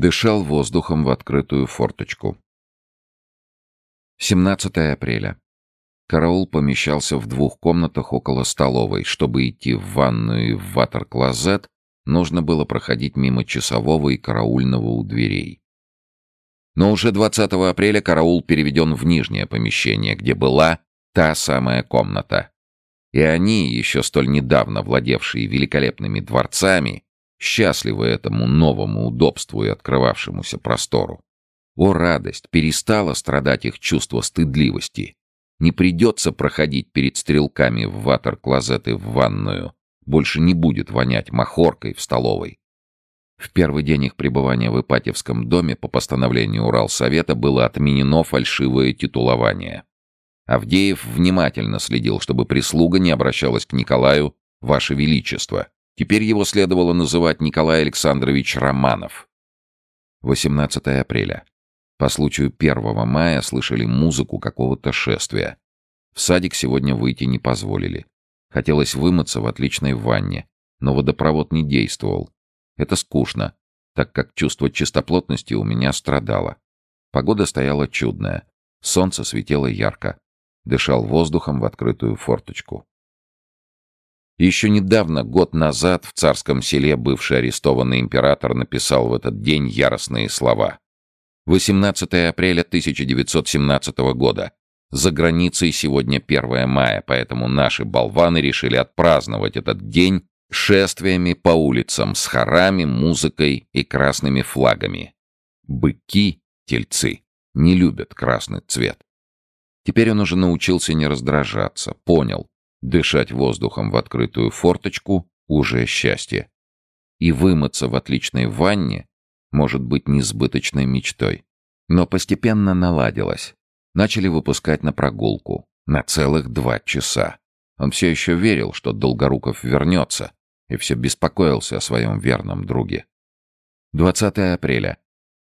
Дышал воздухом в открытую форточку. 17 апреля. Караул помещался в двух комнатах около столовой. Чтобы идти в ванную и в ватер-клозет, нужно было проходить мимо часового и караульного у дверей. Но уже 20 апреля караул переведен в нижнее помещение, где была та самая комната. И они, еще столь недавно владевшие великолепными дворцами, счастливы этому новому удобству и открывавшемуся простору. О, радость! Перестало страдать их чувство стыдливости. Не придется проходить перед стрелками в ватер-клозеты в ванную. Больше не будет вонять махоркой в столовой. В первый день их пребывания в Ипатьевском доме по постановлению Уралсовета было отменено фальшивое титулование. Авдеев внимательно следил, чтобы прислуга не обращалась к Николаю «Ваше Величество». Теперь его следовало называть Николай Александрович Романов. 18 апреля. По случаю 1 мая слышали музыку какого-то шествия. В садик сегодня выйти не позволили. Хотелось вымыться в отличной ванне, но водопровод не действовал. Это скучно, так как чувство чистоплотности у меня страдало. Погода стояла чудная. Солнце светило ярко. Дышал воздухом в открытую форточку. Еще недавно, год назад, в царском селе бывший арестованный император написал в этот день яростные слова. 18 апреля 1917 года. За границей сегодня 1 мая, поэтому наши болваны решили отпраздновать этот день шествиями по улицам с хорами, музыкой и красными флагами. Быки, тельцы, не любят красный цвет. Теперь он уже научился не раздражаться, понял, дышать воздухом в открытую форточку — уже счастье. И вымыться в отличной ванне может быть несбыточной мечтой. Но постепенно наладилось. Начали выпускать на прогулку. На целых два часа. Он все еще верил, что Долгоруков вернется, и все беспокоился о своем верном друге. 20 апреля.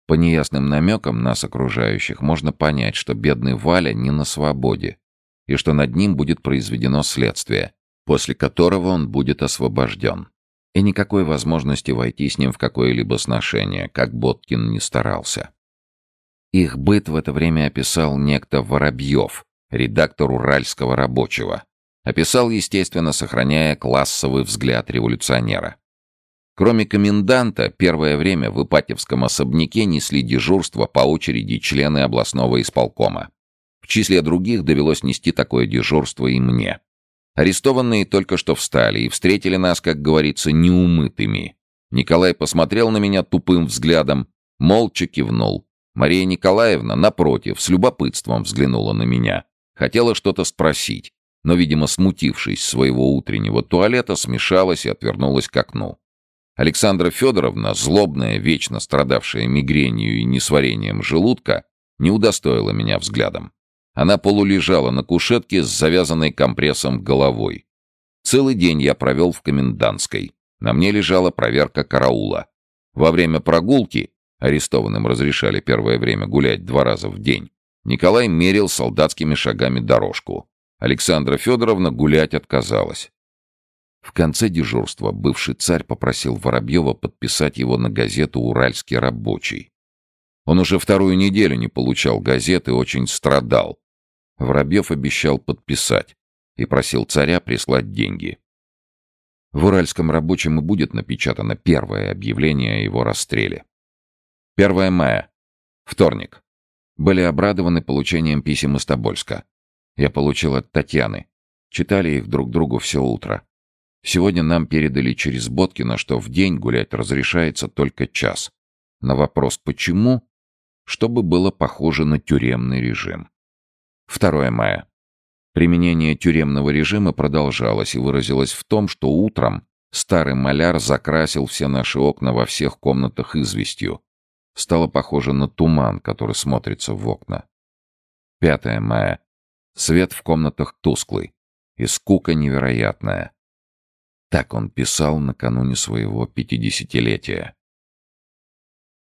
По неясным намекам нас окружающих можно понять, что бедный Валя не на свободе, и что над ним будет произведено следствие, после которого он будет освобожден и никакой возможности войти с ним в какое-либо сношение, как Боткин не старался. Их быт в это время описал некто Воробьев, редактор «Уральского рабочего». Описал, естественно, сохраняя классовый взгляд революционера. Кроме коменданта, первое время в Ипатьевском особняке несли дежурство по очереди члены областного исполкома. В числе других довелось нести такое дежурство и мне. Арестованные только что встали и встретили нас, как говорится, неумытыми. Николай посмотрел на меня тупым взглядом, молча кивнул. Мария Николаевна, напротив, с любопытством взглянула на меня. Хотела что-то спросить, но, видимо, смутившись своего утреннего туалета, смешалась и отвернулась к окну. Александра Федоровна, злобная, вечно страдавшая мигренью и несварением желудка, не удостоила меня взглядом. Она полулежала на кушетке с завязанной компрессом головой. Целый день я провел в комендантской. На мне лежала проверка караула. Во время прогулки, арестованным разрешали первое время гулять два раза в день, Николай мерил солдатскими шагами дорожку. Александра Федоровна гулять отказалась. В конце дежурства бывший царь попросил Воробьева подписать его на газету «Уральский рабочий». Он уже вторую неделю не получал газеты и очень страдал, Воробьев обещал подписать и просил царя прислать деньги. В «Уральском рабочем» и будет напечатано первое объявление о его расстреле. 1 мая. Вторник. Были обрадованы получением писем из Тобольска. Я получил от Татьяны. Читали их друг другу все утро. Сегодня нам передали через Боткина, что в день гулять разрешается только час. На вопрос «почему?» чтобы было похоже на тюремный режим. 2 мая. Применение тюремного режима продолжалось и выразилось в том, что утром старый маляр закрасил все наши окна во всех комнатах известью. Стало похоже на туман, который смотрится в окна. 5 мая. Свет в комнатах тусклый и скука невероятная. Так он писал накануне своего пятидесятилетия.